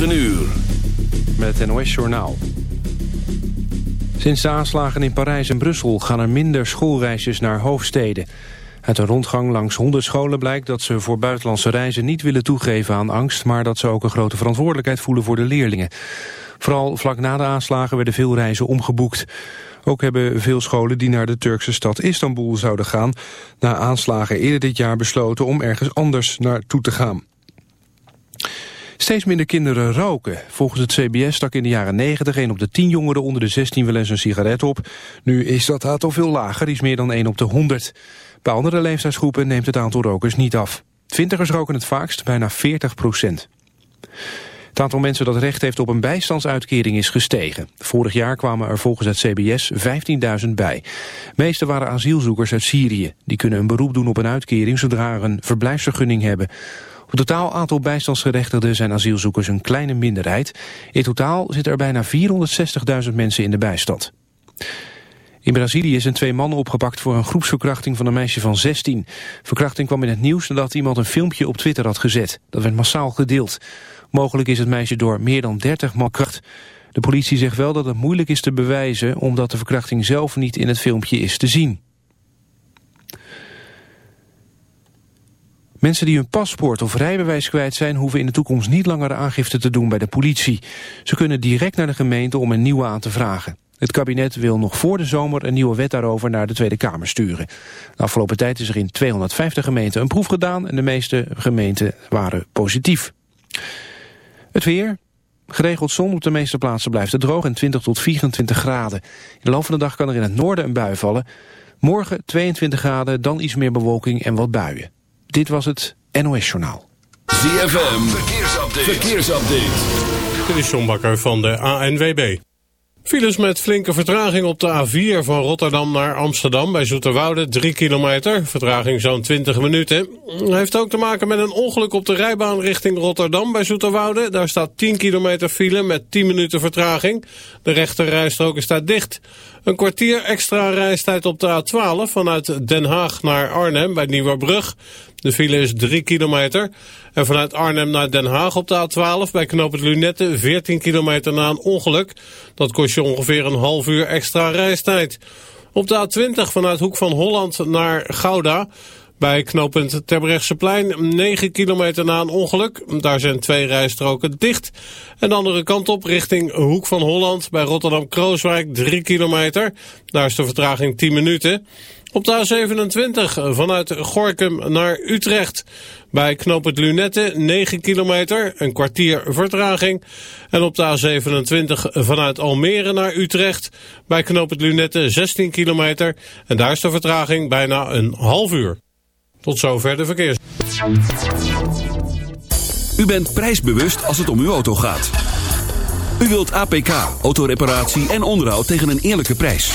9 uur. Met het NOS Journaal. Sinds de aanslagen in Parijs en Brussel gaan er minder schoolreisjes naar hoofdsteden. Uit een rondgang langs honderd scholen blijkt dat ze voor buitenlandse reizen niet willen toegeven aan angst, maar dat ze ook een grote verantwoordelijkheid voelen voor de leerlingen. Vooral vlak na de aanslagen werden veel reizen omgeboekt. Ook hebben veel scholen die naar de Turkse stad Istanbul zouden gaan... na aanslagen eerder dit jaar besloten om ergens anders naartoe te gaan. Steeds minder kinderen roken. Volgens het CBS stak in de jaren 90 1 op de 10 jongeren onder de 16 wel eens een sigaret op. Nu is dat aantal veel lager, is meer dan 1 op de 100. Bij andere leeftijdsgroepen neemt het aantal rokers niet af. Twintigers roken het vaakst, bijna 40 procent. Het aantal mensen dat recht heeft op een bijstandsuitkering is gestegen. Vorig jaar kwamen er volgens het CBS 15.000 bij. De waren asielzoekers uit Syrië. Die kunnen een beroep doen op een uitkering zodra er een verblijfsvergunning hebben. Het totaal aantal bijstandsgerechtigden zijn asielzoekers een kleine minderheid. In totaal zitten er bijna 460.000 mensen in de bijstand. In Brazilië zijn twee mannen opgepakt voor een groepsverkrachting van een meisje van 16. Verkrachting kwam in het nieuws nadat iemand een filmpje op Twitter had gezet. Dat werd massaal gedeeld. Mogelijk is het meisje door meer dan 30 man kracht. De politie zegt wel dat het moeilijk is te bewijzen... omdat de verkrachting zelf niet in het filmpje is te zien. Mensen die hun paspoort of rijbewijs kwijt zijn... hoeven in de toekomst niet langer aangifte te doen bij de politie. Ze kunnen direct naar de gemeente om een nieuwe aan te vragen. Het kabinet wil nog voor de zomer een nieuwe wet daarover naar de Tweede Kamer sturen. De afgelopen tijd is er in 250 gemeenten een proef gedaan... en de meeste gemeenten waren positief. Het weer, Geregeld zon op de meeste plaatsen blijft het droog en 20 tot 24 graden. In de loop van de dag kan er in het noorden een bui vallen. Morgen 22 graden, dan iets meer bewolking en wat buien. Dit was het NOS Journaal. ZFM, verkeersupdate. verkeersupdate. Dit is John Bakker van de ANWB. Files met flinke vertraging op de A4 van Rotterdam naar Amsterdam bij Zoeterwoude, 3 kilometer. Vertraging zo'n 20 minuten. Heeft ook te maken met een ongeluk op de rijbaan richting Rotterdam bij Zoeterwoude. Daar staat 10 kilometer file met 10 minuten vertraging. De rechter rijstrook staat dicht. Een kwartier extra reistijd op de A12 vanuit Den Haag naar Arnhem bij Nieuwerbrug. De file is 3 kilometer. En vanuit Arnhem naar Den Haag op de A12 bij knooppunt Lunette 14 kilometer na een ongeluk. Dat kost je ongeveer een half uur extra reistijd. Op de A20 vanuit Hoek van Holland naar Gouda... Bij knooppunt Terbrechtseplein 9 kilometer na een ongeluk. Daar zijn twee rijstroken dicht. En de andere kant op richting Hoek van Holland bij Rotterdam-Krooswijk 3 kilometer. Daar is de vertraging 10 minuten. Op de A27 vanuit Gorkum naar Utrecht. Bij knooppunt Lunette 9 kilometer, een kwartier vertraging. En op de A27 vanuit Almere naar Utrecht. Bij knooppunt Lunette 16 kilometer. En daar is de vertraging bijna een half uur. Tot zover de verkeers. U bent prijsbewust als het om uw auto gaat. U wilt APK, autoreparatie en onderhoud tegen een eerlijke prijs.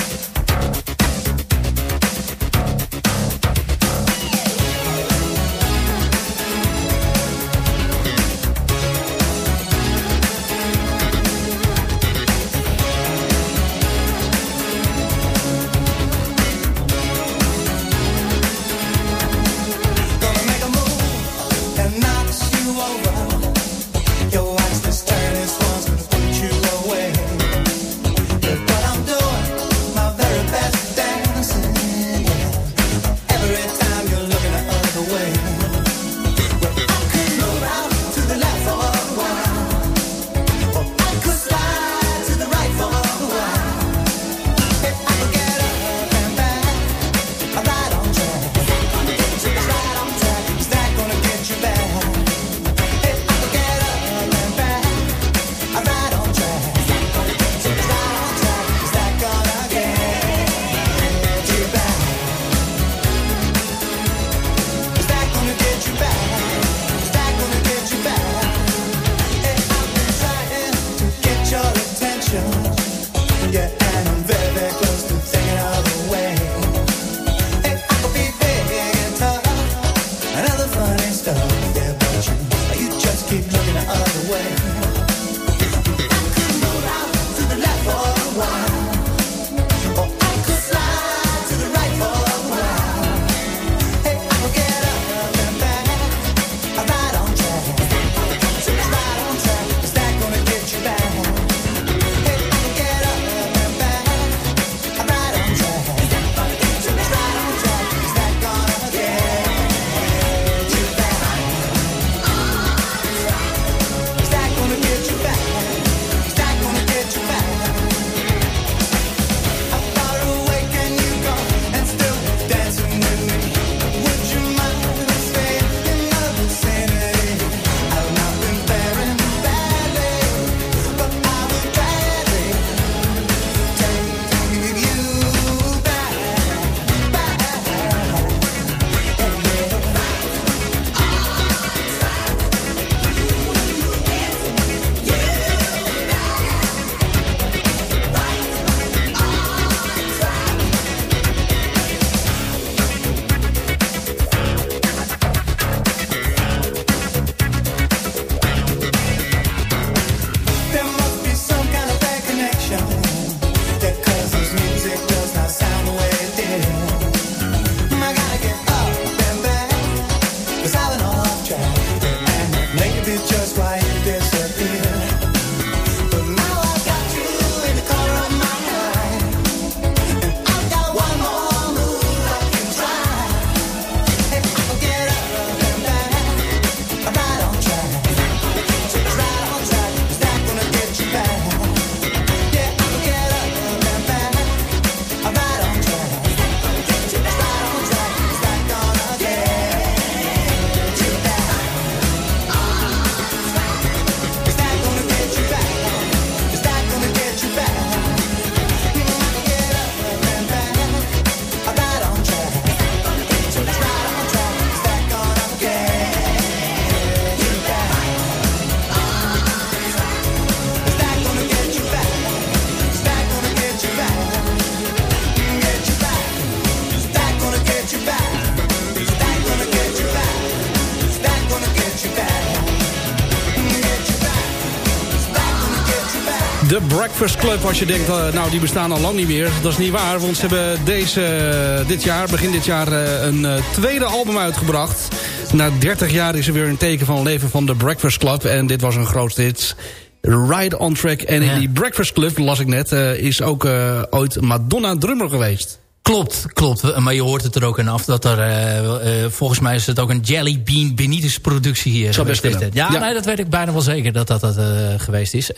Breakfast Club, als je denkt, eh, nou die bestaan al lang niet meer. Dat is niet waar, want ze hebben deze, eh, dit jaar, begin dit jaar, eh, een tweede album uitgebracht. Na 30 jaar is er weer een teken van leven van de Breakfast Club. En dit was een groot hit. Ride on Track. En in die Breakfast Club, las ik net, is ook ooit Madonna drummer geweest. Klopt, klopt. Maar je hoort het er ook aan af dat er... eh, eh, volgens mij is het ook een Jelly Bean Benitez productie hier. Zou best geweest. kunnen. Ja, Ja. Nee, dat weet ik bijna wel zeker dat dat, dat eh, geweest is.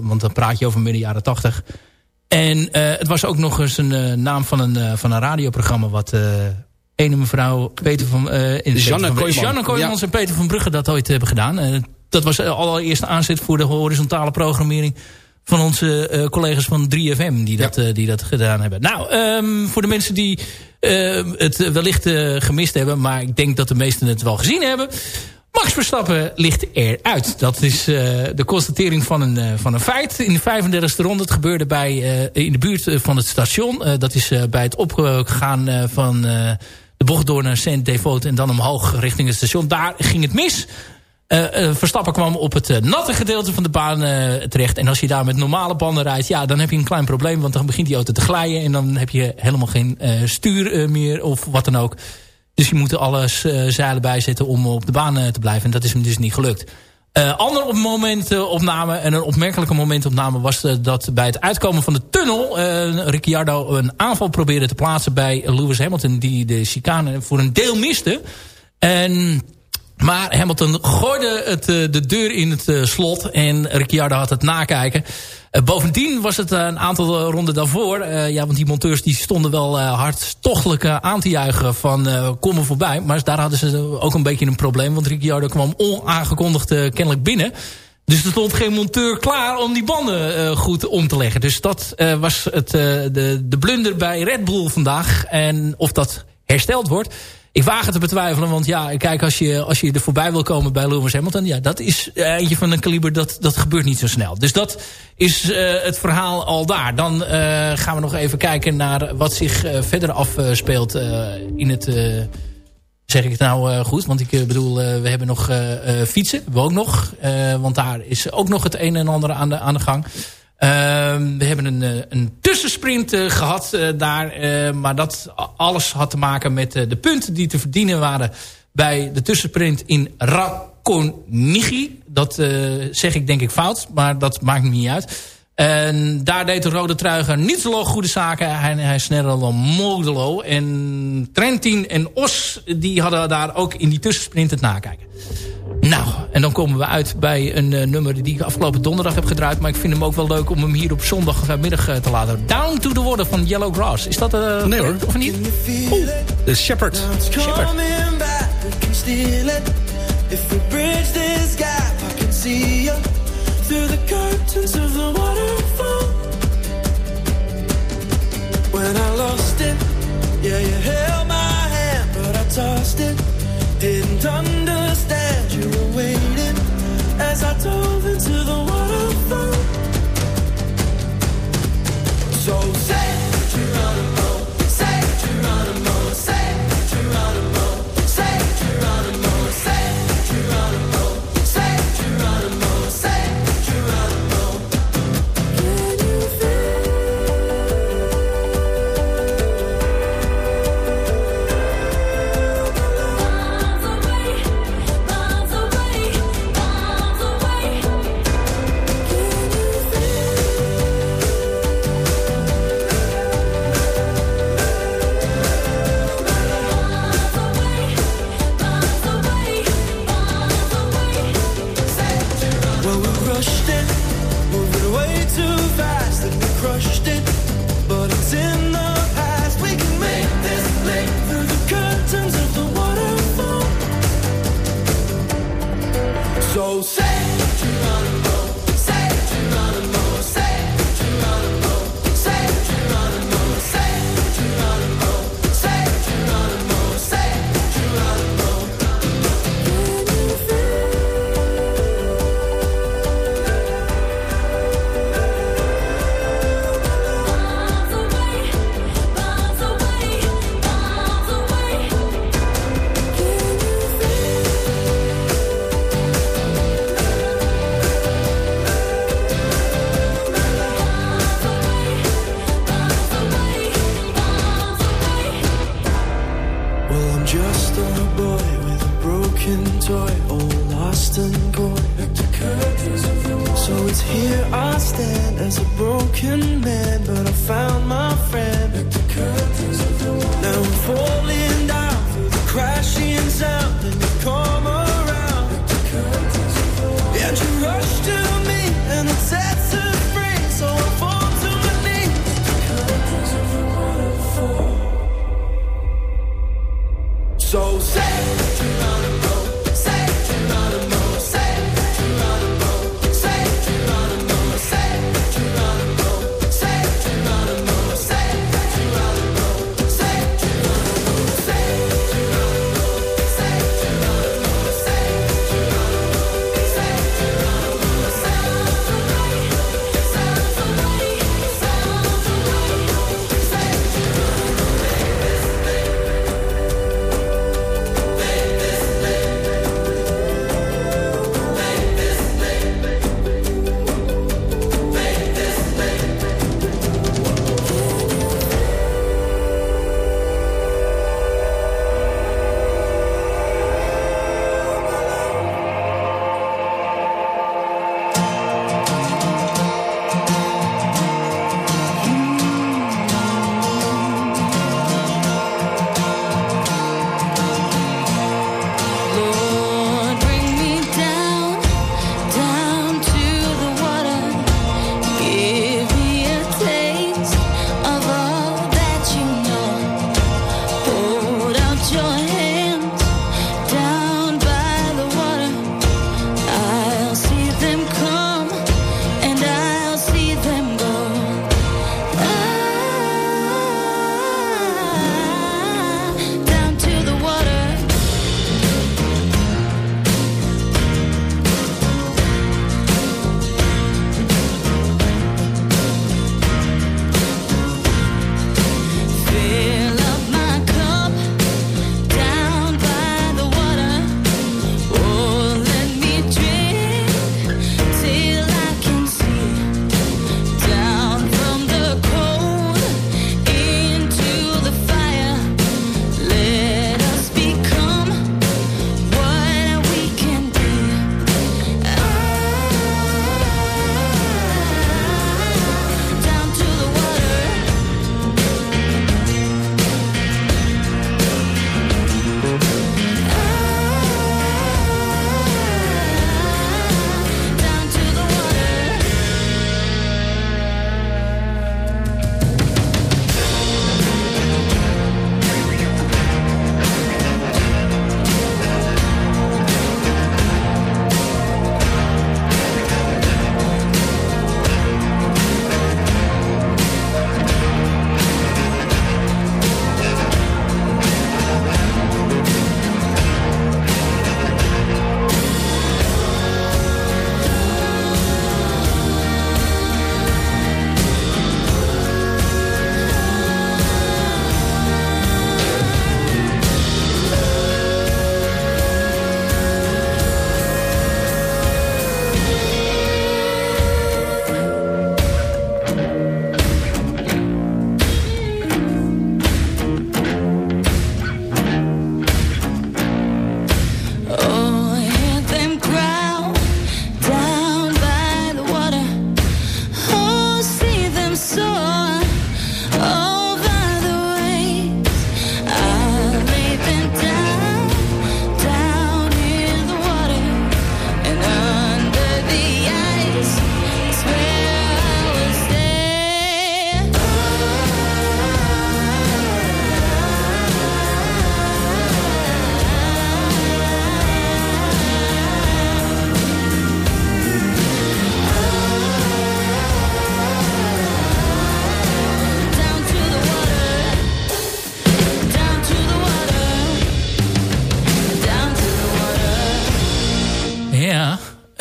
Want dan praat je over midden jaren tachtig. En het was ook nog eens een naam van een, van een radioprogramma... wat ene mevrouw Peter van... in Janne Kooijmans Ja. en Peter van Brugge dat ooit hebben gedaan. Dat was de allereerste aanzet voor de horizontale programmering van onze eh, collega's van 3FM die dat, eh, die dat gedaan hebben. Nou, ehm, voor de mensen die eh, het wellicht eh, gemist hebben... maar ik denk dat de meesten het wel gezien hebben... Max Verstappen ligt eruit. Dat is de constatering van een, van een feit. In de 35e ronde. Het gebeurde bij, in de buurt van het station. Dat is bij het opgaan van de bocht door naar Saint-Devote... en dan omhoog richting het station. Daar ging het mis. Eh, eh, Verstappen kwam op het eh, natte gedeelte van de baan terecht. En als je daar met normale banden rijdt... ja, dan heb je een klein probleem. Want dan begint die auto te glijden... en dan heb je helemaal geen stuur meer of wat dan ook. Dus je moet alles eh, zeilen bijzetten om op de baan te blijven. En dat is hem dus niet gelukt. Eh ander op momentopname en een opmerkelijke momentopname was dat bij het uitkomen van de tunnel Ricciardo een aanval probeerde te plaatsen bij Lewis Hamilton die de chicane voor een deel miste. En maar Hamilton gooide het, eh, de deur in het eh, slot en Ricciardo had het nakijken. Eh, bovendien was het een aantal ronden daarvoor. ja, want die monteurs die stonden wel hartstochtelijk aan te juichen van kom er voorbij. Maar daar hadden ze ook een beetje een probleem. Want Ricciardo kwam onaangekondigd kennelijk binnen. Dus er stond geen monteur klaar om die banden goed om te leggen. Dus dat was het, de, de blunder bij Red Bull vandaag. En of dat hersteld wordt... Ik waag het te betwijfelen, want ja, kijk, als je, als je er voorbij wil komen bij Lewis Hamilton... ja, dat is eh, eentje van een kaliber, dat, dat gebeurt niet zo snel. Dus dat is eh, het verhaal al daar. Dan eh, gaan we nog even kijken naar wat zich eh, verder afspeelt in het... zeg ik het nou goed? Want ik bedoel, we hebben nog fietsen. We ook nog. Want daar is ook nog het een en ander aan de, aan de gang. Ehm, we hebben een, eh, een tussensprint eh, gehad eh, daar. maar dat alles had te maken met de punten die te verdienen waren... bij de tussensprint in Rakonigi. Dat zeg ik denk ik fout, maar dat maakt niet uit. En daar deed de rode truiger niet zo goede zaken. Hij, hij sneller dan Modelo. En Trentin en Os die hadden daar ook in die tussensprint het nakijken. Nou, en dan komen we uit bij een eh, nummer die ik afgelopen donderdag heb gedraaid. Maar ik vind hem ook wel leuk om hem hier op zondagmiddag eh, te laten. Down to the Water van Yellow Grass. Is dat eh Nee, hoor. Of niet? De Shepherd. Shepherd. It. If we bridge this gap, I can see you through the curtains of the waterfall. When I lost it, yeah, you held my hand, but I tossed it. Didn't understand as I dove into the waterfall.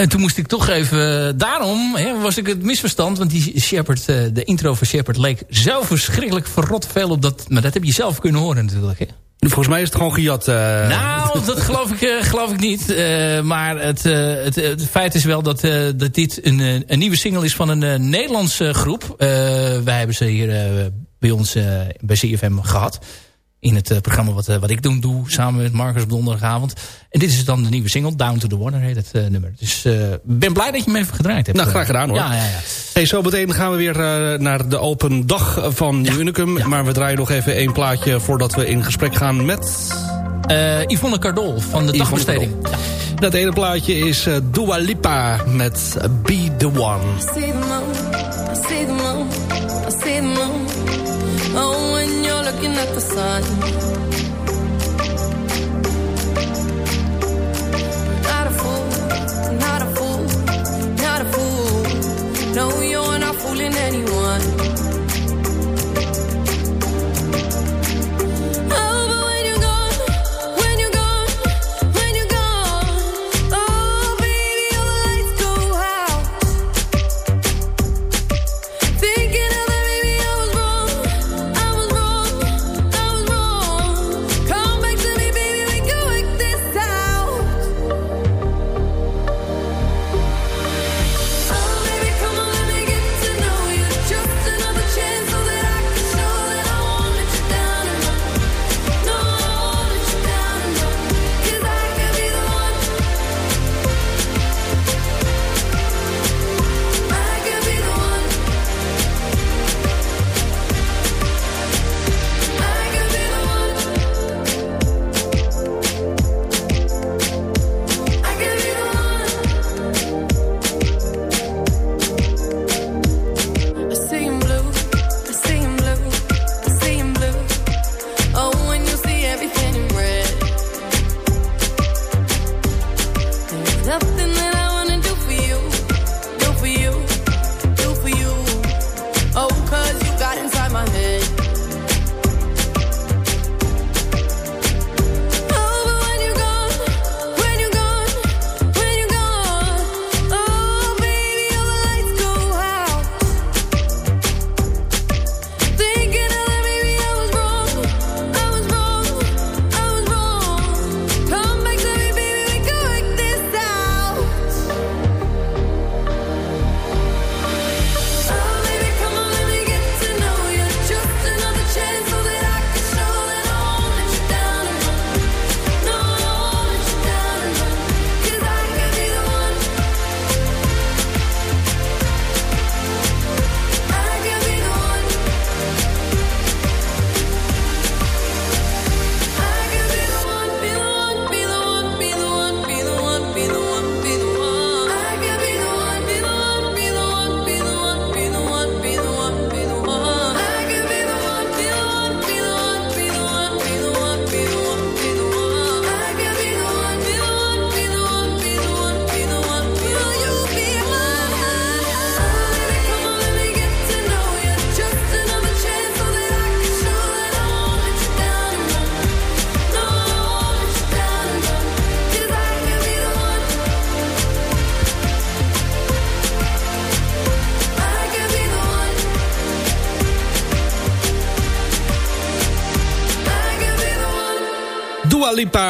En toen moest ik toch even... Daarom hè, was ik het misverstand. Want die Shepard, eh, de intro van Shepard leek zo verschrikkelijk verrot veel op dat... Maar dat heb je zelf kunnen horen natuurlijk. Hè. Volgens mij is het gewoon gejat. eh. Nou, dat geloof ik, eh, geloof ik niet. Eh, maar het, eh, het, het feit is wel dat, eh, dat dit een, eh, een nieuwe single is van een eh, Nederlandse groep. Eh, wij hebben ze hier eh, bij ons eh, bij CFM gehad. In het eh, programma wat, eh, wat ik doen doe, samen met Marcus op donderdagavond. En dit is dan de nieuwe single, Down to the Water heet het eh, nummer. Dus ik ben blij dat je hem even gedraaid hebt. Nou, graag gedaan hoor. Ja, ja, ja. Hey, zo meteen gaan we weer eh, naar de open dag van Nieuw Unicum. Maar we draaien nog even één plaatje voordat we in gesprek gaan met... Eh, Yvonne Cardol van de Yvonne dagbesteding. Dat ene plaatje is eh, Dua Lipa met Be The One. see the moon, I see the moon, I see the moon. Oh, looking at the sun.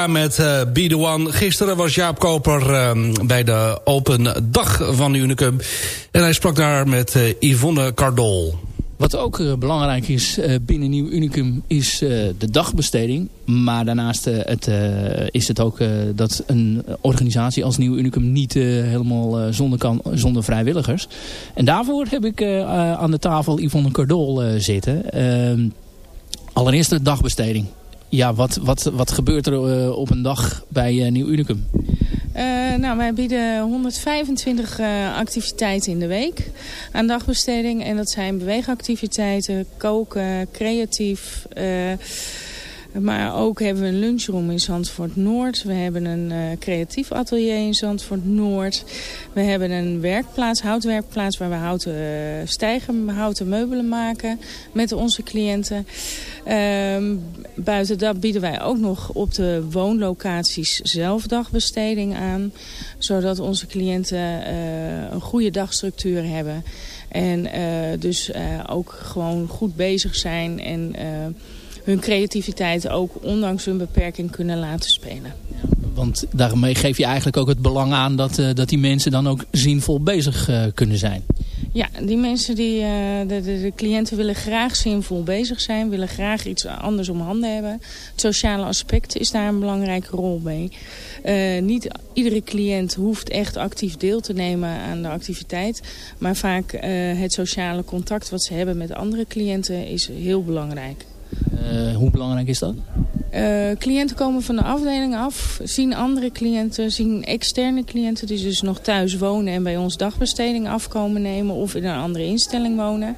Met eh Be. Gisteren was Jaap Koper eh, bij de open dag van Unicum. En hij sprak daar met eh, Yvonne Cardol. Wat ook eh, belangrijk is binnen Nieuw Unicum is de dagbesteding. Maar daarnaast het, is het ook dat een organisatie als Nieuw Unicum niet helemaal zonder, kan, zonder vrijwilligers. En daarvoor heb ik aan de tafel Yvonne Cardol zitten. Ehm, allereerst de dagbesteding. Ja, wat, wat, wat gebeurt er eh, op een dag bij eh, Nieuw Unicum? Eh, nou, wij bieden 125 eh, activiteiten in de week aan dagbesteding. En dat zijn beweegactiviteiten, koken, creatief, Maar ook hebben we een lunchroom in Zandvoort Noord. We hebben een eh, creatief atelier in Zandvoort Noord. We hebben een werkplaats, houtwerkplaats waar we houten uh, stijgen, houten meubelen maken met onze cliënten. Ehm, buiten dat bieden wij ook nog op de woonlocaties zelf dagbesteding aan. Zodat onze cliënten uh, een goede dagstructuur hebben. En dus ook gewoon goed bezig zijn en hun creativiteit ook ondanks hun beperking kunnen laten spelen. Want daarmee geef je eigenlijk ook het belang aan dat, uh, dat die mensen dan ook zinvol bezig uh, kunnen zijn. Ja, die mensen, die, uh, de, de, de, cliënten willen graag zinvol bezig zijn, willen graag iets anders om handen hebben. Het sociale aspect is daar een belangrijke rol mee. niet iedere cliënt hoeft echt actief deel te nemen aan de activiteit. Maar vaak het sociale contact wat ze hebben met andere cliënten is heel belangrijk. Uh, hoe belangrijk is dat? Uh, cliënten komen van de afdeling af, zien andere cliënten, zien externe cliënten die dus nog thuis wonen en bij ons dagbesteding afkomen nemen of in een andere instelling wonen.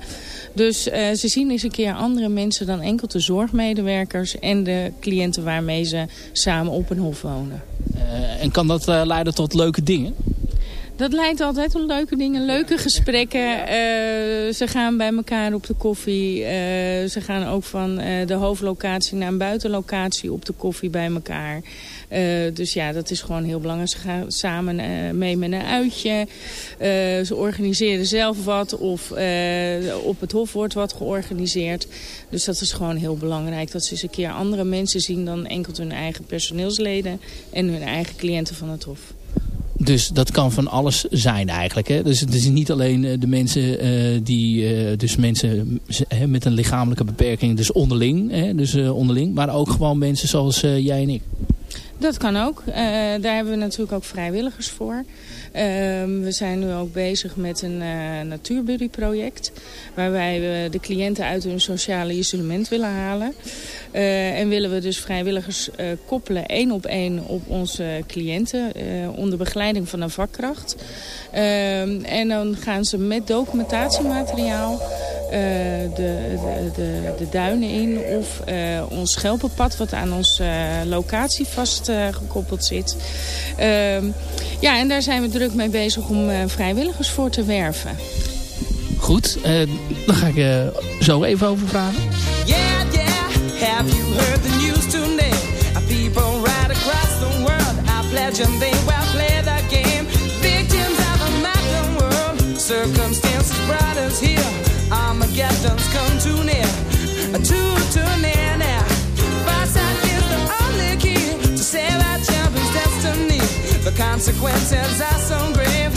Dus uh, ze zien eens een keer andere mensen dan enkel de zorgmedewerkers en de cliënten waarmee ze samen op een hof wonen. En kan dat leiden tot leuke dingen? Dat leidt altijd tot leuke dingen, leuke gesprekken. Uh, ze gaan bij elkaar op de koffie. Uh, ze gaan ook van uh, de hoofdlocatie naar een buitenlocatie op de koffie bij elkaar. dus ja, dat is gewoon heel belangrijk. Ze gaan samen mee met een uitje. ze organiseren zelf wat of op het hof wordt wat georganiseerd. Dus dat is gewoon heel belangrijk. Dat ze eens een keer andere mensen zien dan enkel hun eigen personeelsleden en hun eigen cliënten van het hof. Dus dat kan van alles zijn eigenlijk. Hè? Dus het is niet alleen de mensen uh, die, uh, dus mensen uh, met een lichamelijke beperking, dus onderling, hè? Dus, onderling, maar ook gewoon mensen zoals jij en ik. Dat kan ook. daar hebben we natuurlijk ook vrijwilligers voor. Um, we zijn nu ook bezig met een uh, natuurbuddyproject. Waarbij we de cliënten uit hun sociale isolement willen halen. Uh, en willen we dus vrijwilligers koppelen één op één op onze cliënten. onder begeleiding van een vakkracht. Ehm, en dan gaan ze met documentatiemateriaal de, de, de, de, duinen in. Of ons schelpenpad wat aan onze locatie vastgekoppeld zit. Ehm, ja, en daar zijn we druk mee bezig om uh, vrijwilligers voor te werven. Goed, uh, dan ga ik uh, zo even over vragen. Yeah, yeah, have you heard the news today? People right across the world, I pledge and they will play the game. Victims of a modern world, circumstances brought us here. Armageddon's consequences are so grave,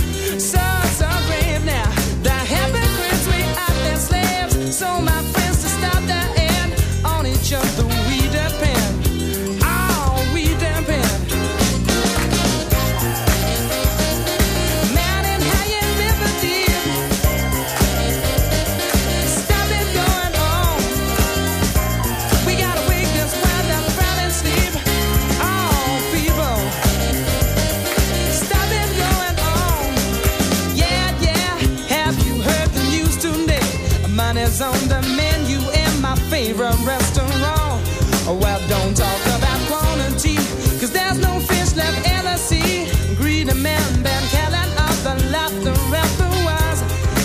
Money's on the menu in my favorite restaurant. Oh well, don't talk about quantity, cause there's no fish left in the sea. Greedy men been killing off the laughter afterwards.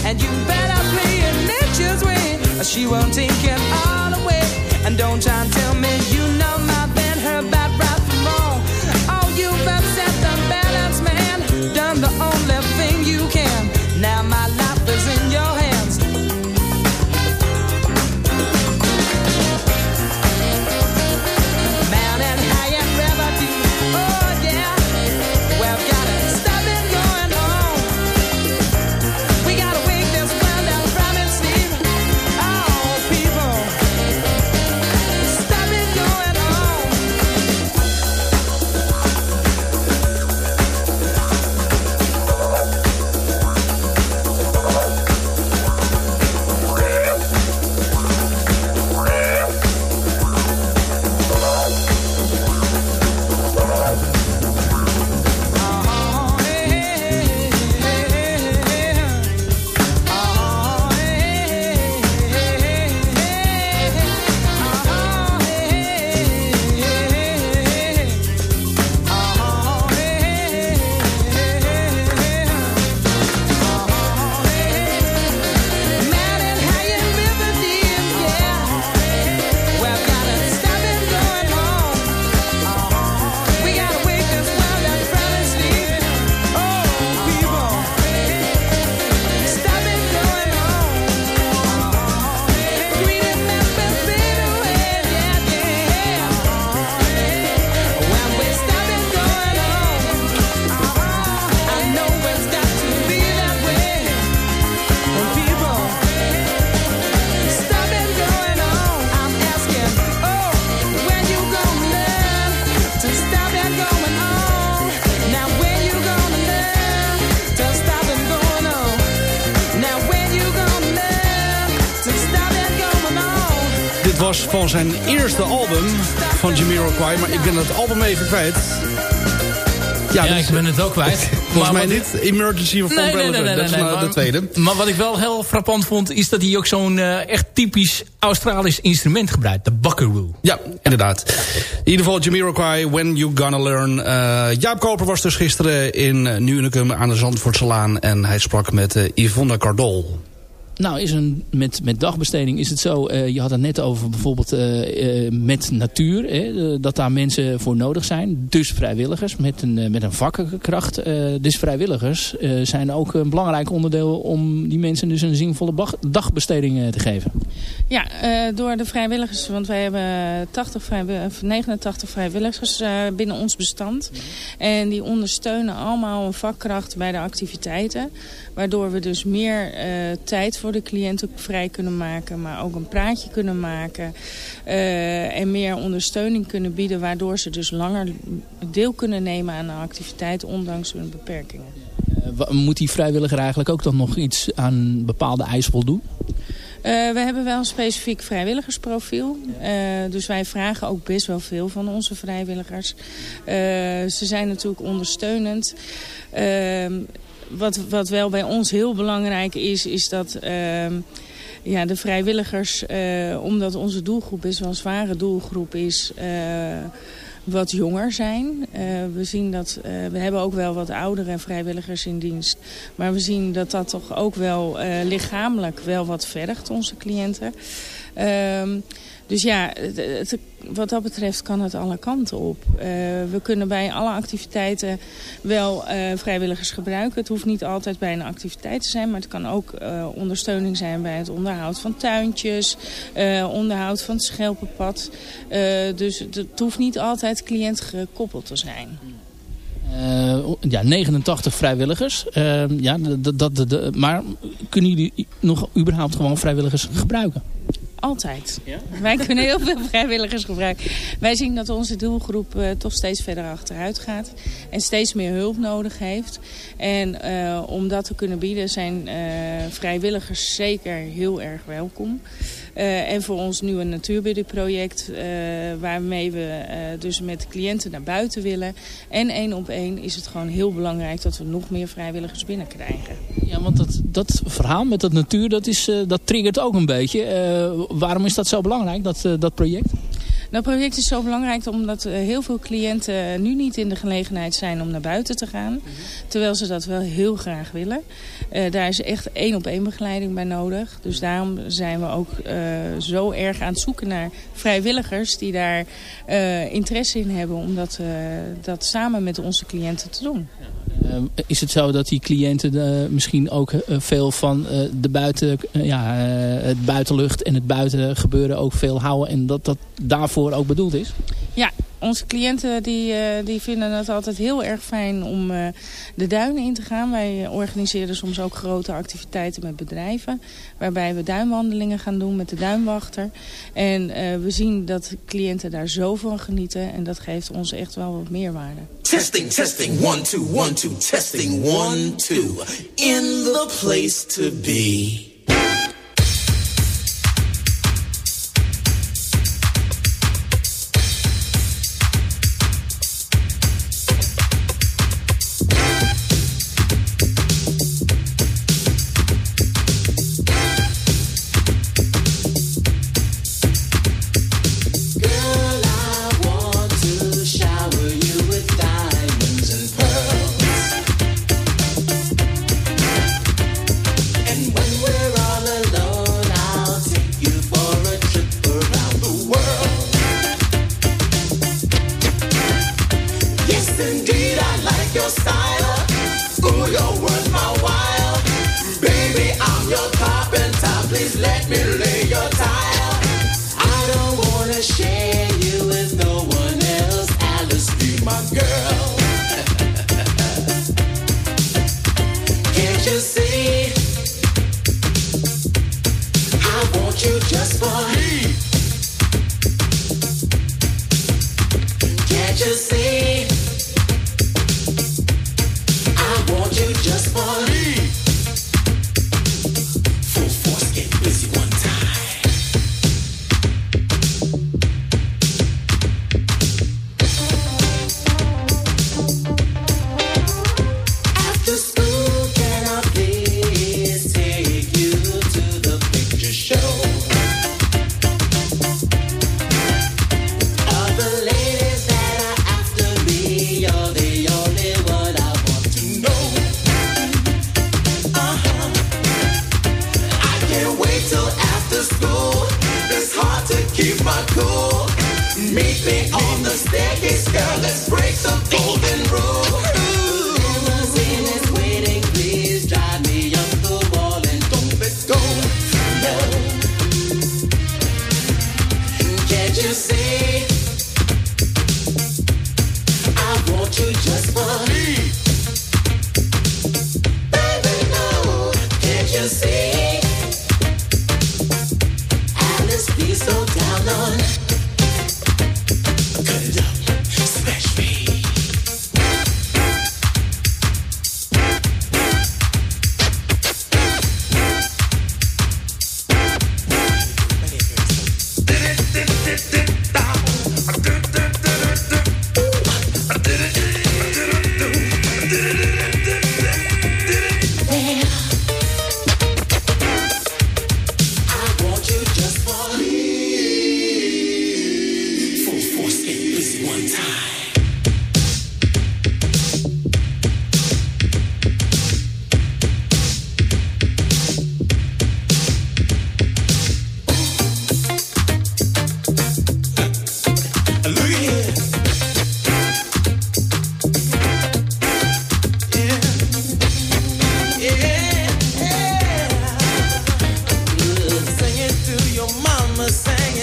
And you better play it nature's way, or she won't take it all away. And don't try and zijn eerste album van Jamiroquai. Maar ik ben het album even kwijt. Ja, is- ik ben het ook kwijt. Volgens mij niet Emergency of Nee, nee, Umbrella nee, nee, Academy. Dat is maar- de tweede. Maar wat ik wel heel frappant vond... is dat hij ook zo'n eh, echt typisch Australisch instrument gebruikt. De buckaroo. Ja, inderdaad. In ieder geval Jamiroquai, When You Gonna Learn. Eh, Jaap Koper was dus gisteren in eh, Nieuwenicum aan de Zandvoortselaan. En hij sprak met eh, Yvonne Cardol. Nou, is een, met, met dagbesteding is het zo... eh, je had het net over bijvoorbeeld eh, eh, met natuur... Hè, dat daar mensen voor nodig zijn. Dus vrijwilligers met een, met een vakkenkracht. dus vrijwilligers zijn ook een belangrijk onderdeel... om die mensen dus een zinvolle dagbesteding te geven. Ja, door de vrijwilligers, want wij hebben 80 vrijwi- of 89 vrijwilligers binnen ons bestand. En die ondersteunen allemaal een vakkracht bij de activiteiten. Waardoor we dus meer eh, tijd voor de cliënten vrij kunnen maken, maar ook een praatje kunnen maken. eh, en meer ondersteuning kunnen bieden, waardoor ze dus langer deel kunnen nemen aan de activiteit, ondanks hun beperkingen. Eh, moet die vrijwilliger eigenlijk ook dan nog iets aan bepaalde eisen voldoen? We hebben wel een specifiek vrijwilligersprofiel. Dus wij vragen ook best wel veel van onze vrijwilligers. Ze zijn natuurlijk ondersteunend. Ehm, wat, wat wel bij ons heel belangrijk is, is dat... ehm, ja, de vrijwilligers, eh, omdat onze doelgroep best wel een zware doelgroep is, eh, wat jonger zijn. Eh, we zien dat, we hebben ook wel wat oudere vrijwilligers in dienst. Maar we zien dat dat toch ook wel lichamelijk wel wat vergt, onze cliënten. Dus ja, wat dat betreft kan het alle kanten op. Eh, we kunnen bij alle activiteiten wel eh, vrijwilligers gebruiken. Het hoeft niet altijd bij een activiteit te zijn, maar het kan ook eh, ondersteuning zijn bij het onderhoud van tuintjes, onderhoud van het schelpenpad. Dus het, hoeft niet altijd cliënt gekoppeld te zijn. Ja, 89 vrijwilligers. Ja, dat- dat- maar kunnen jullie nog überhaupt gewoon vrijwilligers gebruiken? Altijd. Wij kunnen heel veel vrijwilligers gebruiken. Wij zien dat onze doelgroep eh, toch steeds verder achteruit gaat. En steeds meer hulp nodig heeft. En eh, om dat te kunnen bieden zijn eh, vrijwilligers zeker heel erg welkom. Eh, en voor ons nieuwe natuurbiddenproject, eh waarmee we eh, dus met cliënten naar buiten willen. En één op één is het gewoon heel belangrijk dat we nog meer vrijwilligers binnenkrijgen. Ja, want dat, dat verhaal met dat natuur, dat, is, dat triggert ook een beetje. Waarom is dat zo belangrijk, dat, dat project? Dat project is zo belangrijk omdat heel veel cliënten nu niet in de gelegenheid zijn om naar buiten te gaan. Terwijl ze dat wel heel graag willen. Eh, daar is echt één op één begeleiding bij nodig. Dus daarom zijn we ook eh, zo erg aan het zoeken naar vrijwilligers die daar eh, interesse in hebben om dat, dat samen met onze cliënten te doen. Eh, is het zo dat die cliënten misschien ook veel van de buiten, ja, het buitenlucht en het buitengebeuren ook veel houden en dat dat daarvoor ook bedoeld is? Ja, onze cliënten die, eh, die vinden het altijd heel erg fijn om eh, de duinen in te gaan. Wij organiseren soms ook grote activiteiten met bedrijven. Waarbij we duinwandelingen gaan doen met de duinwachter. En eh, we zien dat cliënten daar zo van genieten. En dat geeft ons echt wel wat meerwaarde. Testing, testing, one, two, one, two, testing, one, two. In the place to be.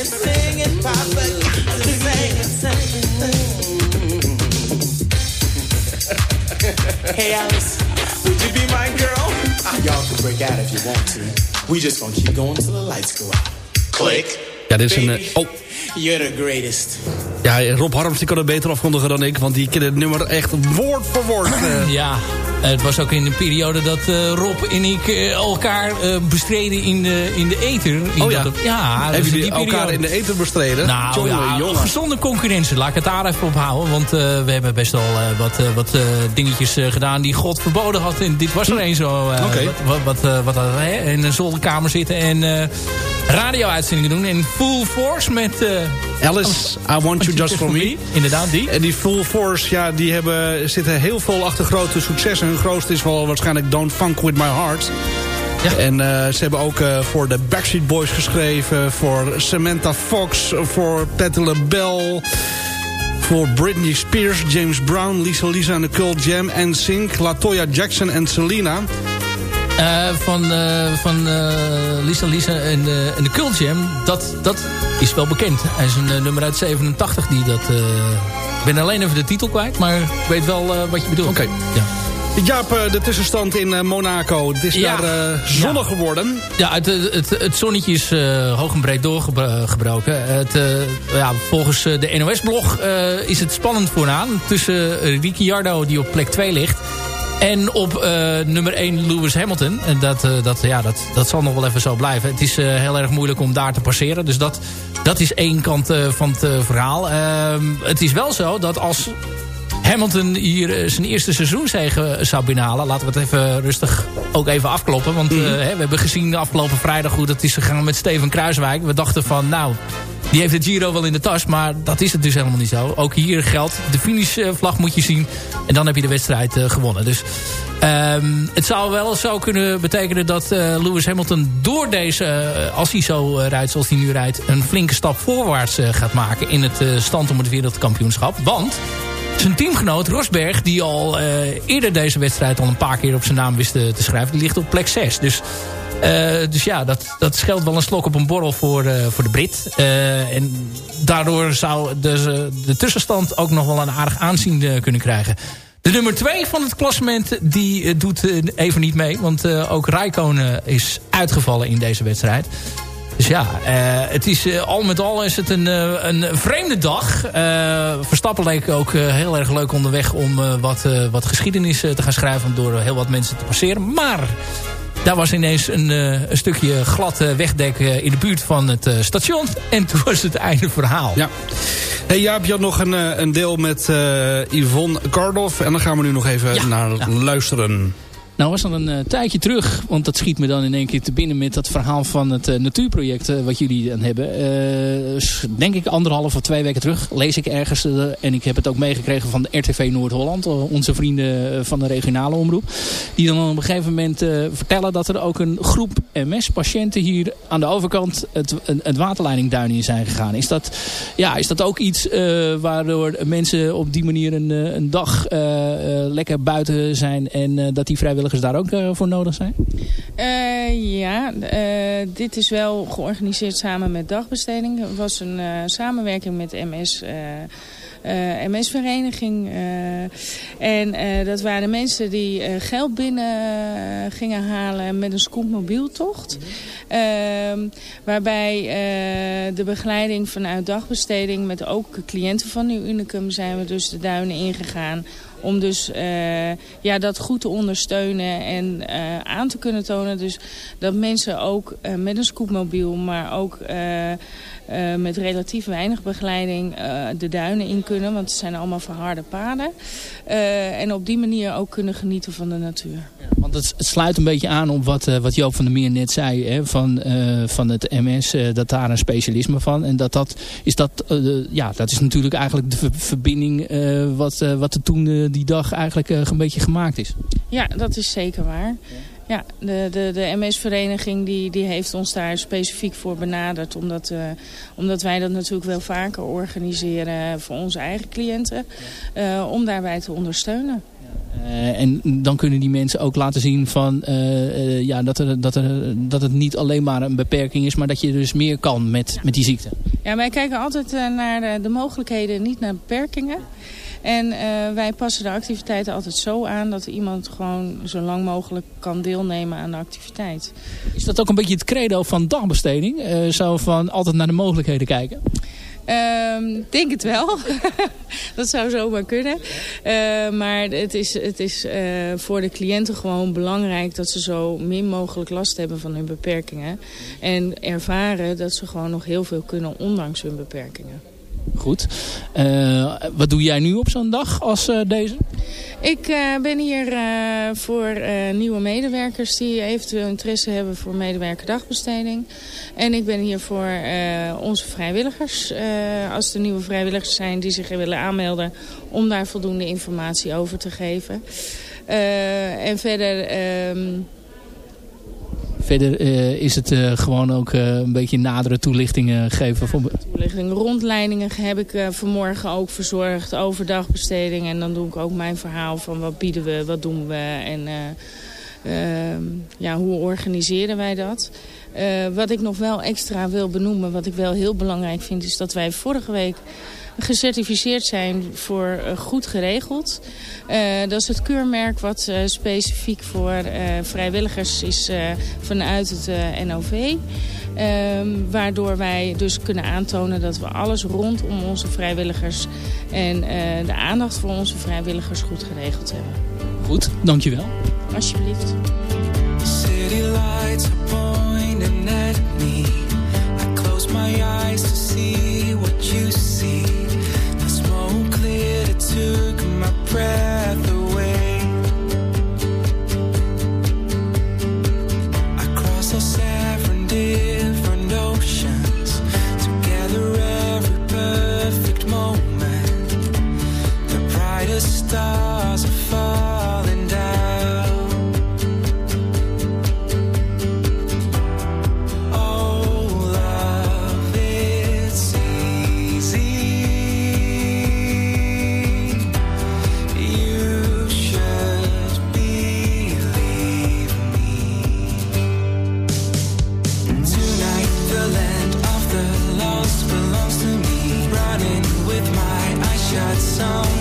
Hey Alice, would you be my girl? Y'all can break out if you want to. We just gonna keep going till the lights go out. Click. Ja, dit is een... Baby, oh, You're the greatest. ja, Rob Harms die kan het beter afkondigen dan ik... want die kent het nummer echt woord voor woord. eh. Ja, het was ook in een periode dat eh, Rob en ik eh, elkaar eh, bestreden in de, in de ether. In Oh ja. dat- ja, Hebben is jullie elkaar in de eten bestreden? Nou Jongen, ja, jongen. gezonde concurrentie. Laat ik het daar even op houden. Want eh, we hebben best wel eh, wat, eh, wat eh, dingetjes eh, gedaan die God verboden had. En dit was er een zo. eh, Oké. Wat, wat, wat, eh, wat hè? in een zolderkamer zitten en eh, radio-uitzendingen doen. En Full Force met... eh, Alice, I Want You Just For Me. Inderdaad, die. En die Full Force, ja, die hebben, zitten heel veel achter grote successen. Hun grootste is wel waarschijnlijk Don't Funk With My Heart. Ja. En eh, ze hebben ook eh, voor de Backstreet Boys geschreven. Voor Samantha Fox. Voor Patti LaBelle. Voor Britney Spears, James Brown, Lisa Lisa en de Cult Jam. En Sync, Latoya Jackson en Selena. Eh, van van Lisa Lisa en, de en de Cult Jam, dat, dat is wel bekend. Hij is een nummer uit 87 die dat... ik ben alleen even de titel kwijt, maar ik weet wel wat je bedoelt. Oké. Ja. Jaap, eh, de tussenstand in eh, Monaco. Het is Ja. daar eh, zonnig Ja. geworden. Ja, het, het, het zonnetje is hoog en breed doorgebroken. Het, ja, volgens de NOS-blog is het spannend vooraan. Tussen Ricciardo, die op plek 2 ligt... En op nummer 1 Lewis Hamilton. En dat, dat, ja, dat, dat zal nog wel even zo blijven. Het is heel erg moeilijk om daar te passeren. Dus dat, dat is één kant van het verhaal. Ehm, het is wel zo dat als Hamilton hier eh, zijn eerste seizoenszege zou binnenhalen. Laten we het even rustig ook even afkloppen. Want eh, hè, we hebben gezien afgelopen vrijdag hoe dat is gegaan met Steven Kruiswijk. We dachten van nou, die heeft het Giro wel in de tas. Maar dat is het dus helemaal niet zo. Ook hier geldt, de finishvlag moet je zien. En dan heb je de wedstrijd eh, gewonnen. Dus ehm, het zou wel zo kunnen betekenen dat eh, Lewis Hamilton door deze, eh, als hij zo eh, rijdt zoals hij nu rijdt... een flinke stap voorwaarts eh, gaat maken in het eh, stand om het wereldkampioenschap. Want zijn teamgenoot Rosberg, die al eh, eerder deze wedstrijd al een paar keer op zijn naam wist te, te schrijven, die ligt op plek 6. Dus, eh, dus ja, dat, dat scheelt wel een slok op een borrel voor, eh, voor de Brit. Eh, en daardoor zou dus, eh, de tussenstand ook nog wel een aardig aanzien eh, kunnen krijgen. De nummer 2 van het klassement die eh, doet eh, even niet mee. Want eh, ook Räikkönen is uitgevallen in deze wedstrijd. Dus ja, eh, het is, eh, al met al is het een, eh, een vreemde dag. Verstappen leek ook heel erg leuk onderweg om wat, wat geschiedenis te gaan schrijven... door heel wat mensen te passeren. Maar daar was ineens een, een stukje glad wegdek in de buurt van het station. En toen was het einde verhaal. Ja. Hey Jaap, je had nog een, een deel met Yvonne Kardoff. En dan gaan we nu nog even Ja, naar ja. luisteren. Nou was er een eh, tijdje terug, want dat schiet me dan in één keer te binnen met dat verhaal van het eh, natuurproject eh, wat jullie dan hebben. Denk ik anderhalf of twee weken terug lees ik ergens, en ik heb het ook meegekregen van de RTV Noord-Holland, onze vrienden van de regionale omroep. Die dan op een gegeven moment vertellen dat er ook een groep MS-patiënten hier aan de overkant het, het waterleidingduin in zijn gegaan. Is dat, ja, is dat ook iets waardoor mensen op die manier een, een dag lekker buiten zijn en dat die vrijwilligers daar ook eh, voor nodig zijn? Eh, ja, eh, dit is wel georganiseerd samen met dagbesteding. Het was een samenwerking met MS... MS-vereniging. eh, en dat waren mensen die geld binnen gingen halen met een scootmobieltocht. Ehm, waarbij de begeleiding vanuit dagbesteding met ook cliënten van Nieuw Unicum zijn we dus de duinen ingegaan. Om dus eh, ja, dat goed te ondersteunen en eh, aan te kunnen tonen. Dus dat mensen ook eh, met een scootmobiel, maar ook met relatief weinig begeleiding de duinen in kunnen. Want het zijn allemaal verharde paden. En op die manier ook kunnen genieten van de natuur. Want het, sluit een beetje aan op wat, wat Joop van der Meer net zei. Hè, van, van het MS, dat daar een specialisme van. En dat dat is, dat, ja, dat is natuurlijk eigenlijk de ver- verbinding wat, wat er toen die dag eigenlijk eh, een beetje gemaakt is. Ja, dat is zeker waar. Ja, de, de, de MS-vereniging die, die heeft ons daar specifiek voor benaderd. Omdat, eh, omdat wij dat natuurlijk wel vaker organiseren voor onze eigen cliënten. eh, om daarbij te ondersteunen. Eh, en dan kunnen die mensen ook laten zien van, eh, eh, ja, dat, er, dat, er, dat het niet alleen maar een beperking is. Maar dat je dus meer kan met, met die ziekte. Ja, wij kijken altijd eh, naar de, de mogelijkheden, niet naar beperkingen. En eh, wij passen de activiteiten altijd zo aan dat iemand gewoon zo lang mogelijk kan deelnemen aan de activiteit. Is dat ook een beetje het credo van dagbesteding? Eh, zo van altijd naar de mogelijkheden kijken? Ik denk het wel. dat zou zomaar kunnen. Eh, maar het is, het is voor de cliënten gewoon belangrijk dat ze zo min mogelijk last hebben van hun beperkingen. En ervaren dat ze gewoon nog heel veel kunnen ondanks hun beperkingen. Goed. Eh, wat doe jij nu op zo'n dag als eh, deze? Ik eh, ben hier voor nieuwe medewerkers die eventueel interesse hebben voor medewerkerdagbesteding. En ik ben hier voor onze vrijwilligers. als er nieuwe vrijwilligers zijn die zich willen aanmelden om daar voldoende informatie over te geven. En verder... ehm, Verder eh, is het eh, gewoon ook eh, een beetje nadere toelichtingen geven. Voor... toelichting. Rondleidingen heb ik vanmorgen ook verzorgd over dagbesteding. En dan doe ik ook mijn verhaal van wat bieden we, wat doen we en eh, ehm, ja, hoe organiseren wij dat. Wat ik nog wel extra wil benoemen, wat ik wel heel belangrijk vind, is dat wij vorige week gecertificeerd zijn voor eh, goed geregeld. Eh, dat is het keurmerk wat eh, specifiek voor eh, vrijwilligers is eh, vanuit het eh, NOV. Ehm, waardoor wij dus kunnen aantonen dat we alles rondom onze vrijwilligers en eh, de aandacht voor onze vrijwilligers goed geregeld hebben. Goed, dankjewel. Alsjeblieft. City lights are pointing at me. I close my eyes to see what you see. Took my breath away. Different oceans, together every perfect moment. The brightest stars are falling sound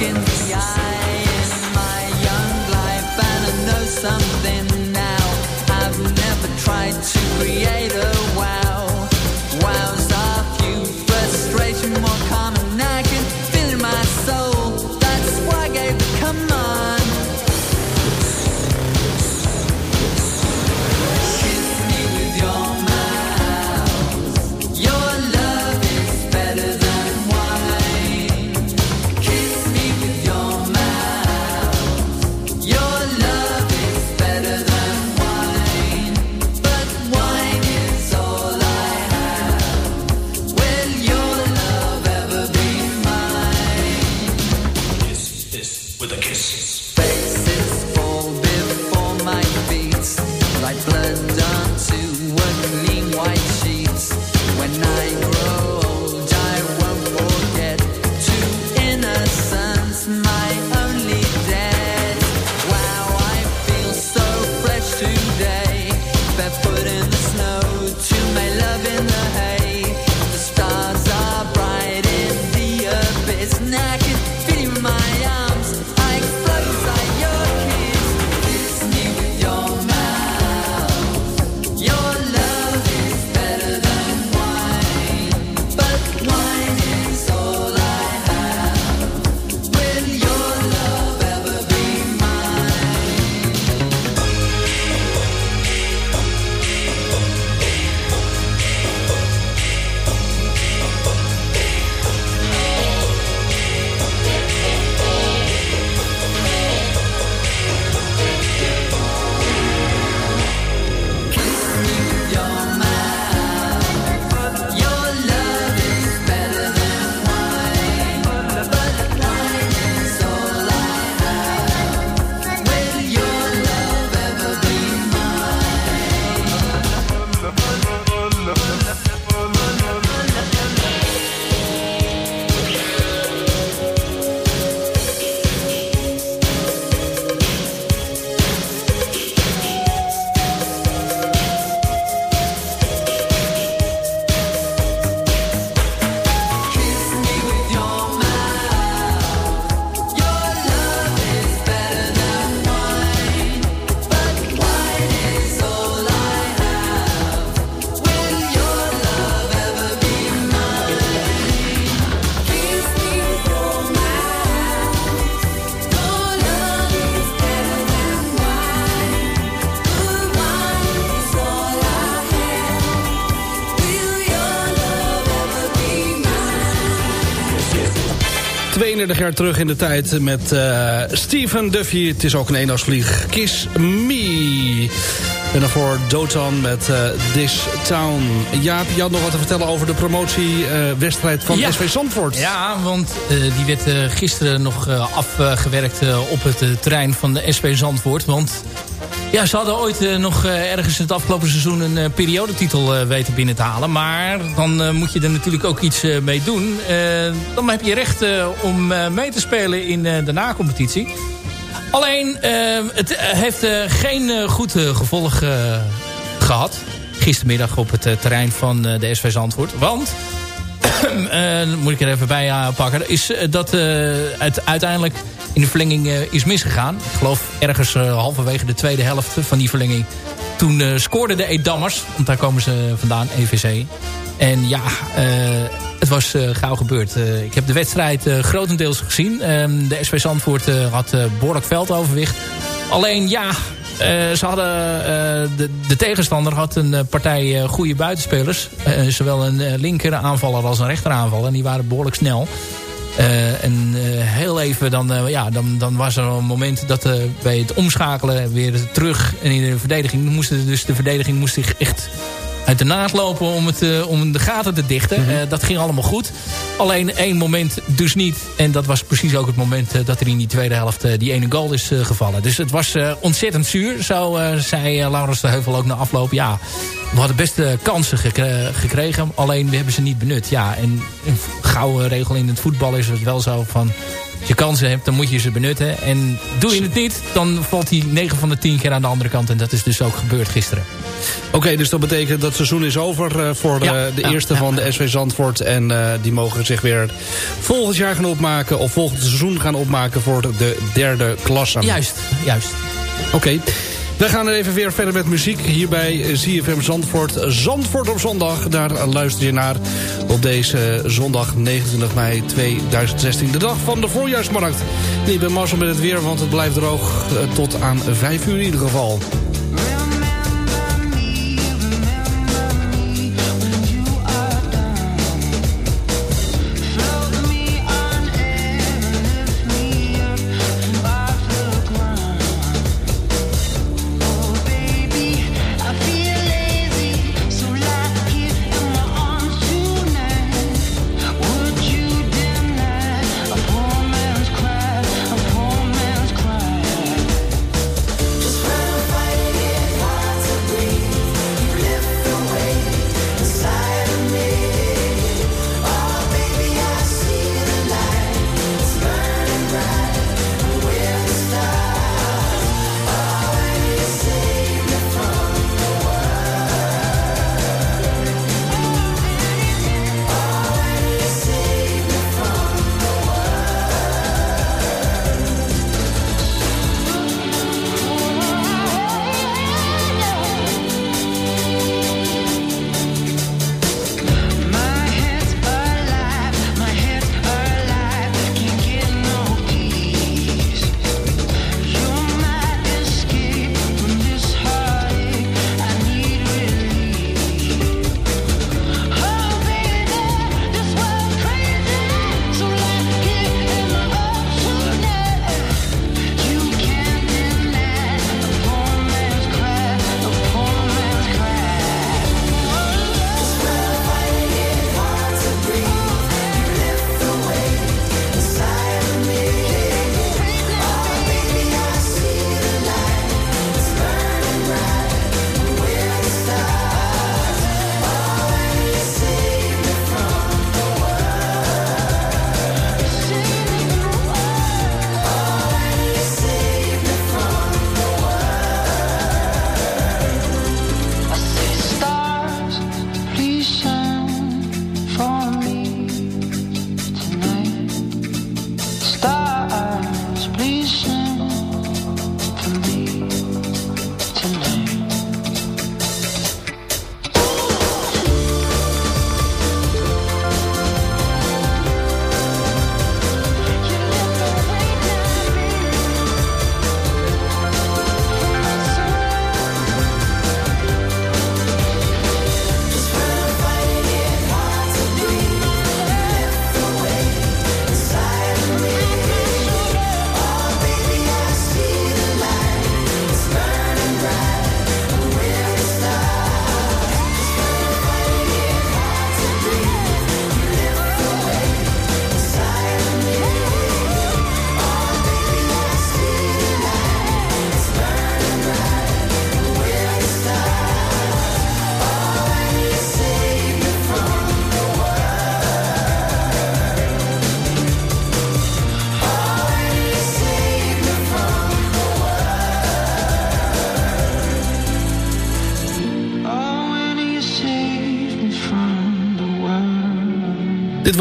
suck in the eye. Jaar terug in de tijd met eh Stephen Duffy. Het is ook een eendagsvlieg. Kiss Me. En daarvoor Dotan met eh, This Town. Jaap, je had nog wat te vertellen over de promotiewedstrijd van Ja. SV Zandvoort. Ja, want eh, die werd eh, gisteren nog eh, afgewerkt eh, op het eh, terrein van de SP Zandvoort. Want ja, ze hadden ooit eh, nog eh, ergens het afgelopen seizoen een eh, periodetitel weten binnen te halen. Maar dan moet je er natuurlijk ook iets mee doen. Dan heb je recht om mee te spelen in de na-competitie. Alleen, het heeft geen goed gevolg eh, gehad. Gistermiddag op het terrein van de SV Zandvoort. Want moet ik er even bij pakken. Is dat het uiteindelijk de verlenging eh, is misgegaan. Ik geloof ergens eh, halverwege de tweede helft van die verlenging. Toen eh, scoorden de Edammers. Want daar komen ze vandaan, EVC. En ja, het was gauw gebeurd. Ik heb de wedstrijd grotendeels gezien. Ehm, de SV Zandvoort had eh, behoorlijk veldoverwicht. Alleen ja, ze hadden, de, de tegenstander had een partij goede buitenspelers. Zowel een linker aanvaller als een rechter aanvaller. En die waren behoorlijk snel. Eh, en eh, heel even, dan, eh, ja, dan, dan was er een moment dat bij het omschakelen weer terug in de verdediging. Moest dus de verdediging moest zich echt uit de naad lopen om, het, eh, om de gaten te dichten. Mhm. Eh, dat ging allemaal goed. Alleen één moment dus niet. En dat was precies ook het moment eh, dat er in die tweede helft die ene goal is gevallen. Dus het was ontzettend zuur. Zo zei Laurens de Heuvel ook na afloop. Ja, we hadden best eh, kansen gekre- gekregen. Alleen we hebben ze niet benut. Ja, en een gouden regel in het voetbal is het wel zo van... Als je kansen hebt, dan moet je ze benutten. En doe je het niet, dan valt die 9 van de 10 keer aan de andere kant. En dat is dus ook gebeurd gisteren. Oké, dus dat betekent dat het seizoen is over eh, voor Ja, de, de ja, eerste ja. van de SV Zandvoort. En eh, die mogen zich weer volgend jaar gaan opmaken... of volgend seizoen gaan opmaken voor de derde klasse. Juist, juist. Oké. We gaan er even weer verder met muziek hier bij ZFM Zandvoort. Zandvoort op zondag, daar luister je naar op deze zondag 29 mei 2016. De dag van de voorjaarsmarkt. Ik ben Marcel met het weer, want het blijft droog eh, tot aan 5 uur in ieder geval.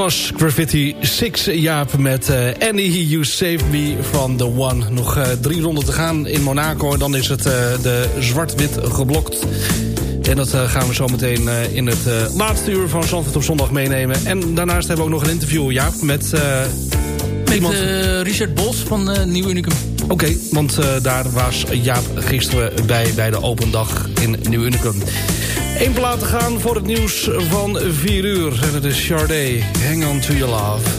Was Graffiti 6, Jaap, met eh Annie, You Save Me van The One. Nog eh, drie ronden te gaan in Monaco en dan is het eh, de zwart-wit geblokt. En dat gaan we zo meteen in het laatste uur van Zandvoort op zondag meenemen. En daarnaast hebben we ook nog een interview, Jaap, met... Met Richard Bos van Nieuw Unicum. Oké, want eh, daar was Jaap gisteren bij, bij de open dag in Nieuw Unicum. Eén plaat te gaan voor het nieuws van 4 uur. En het is Sade, Hang On To Your Love.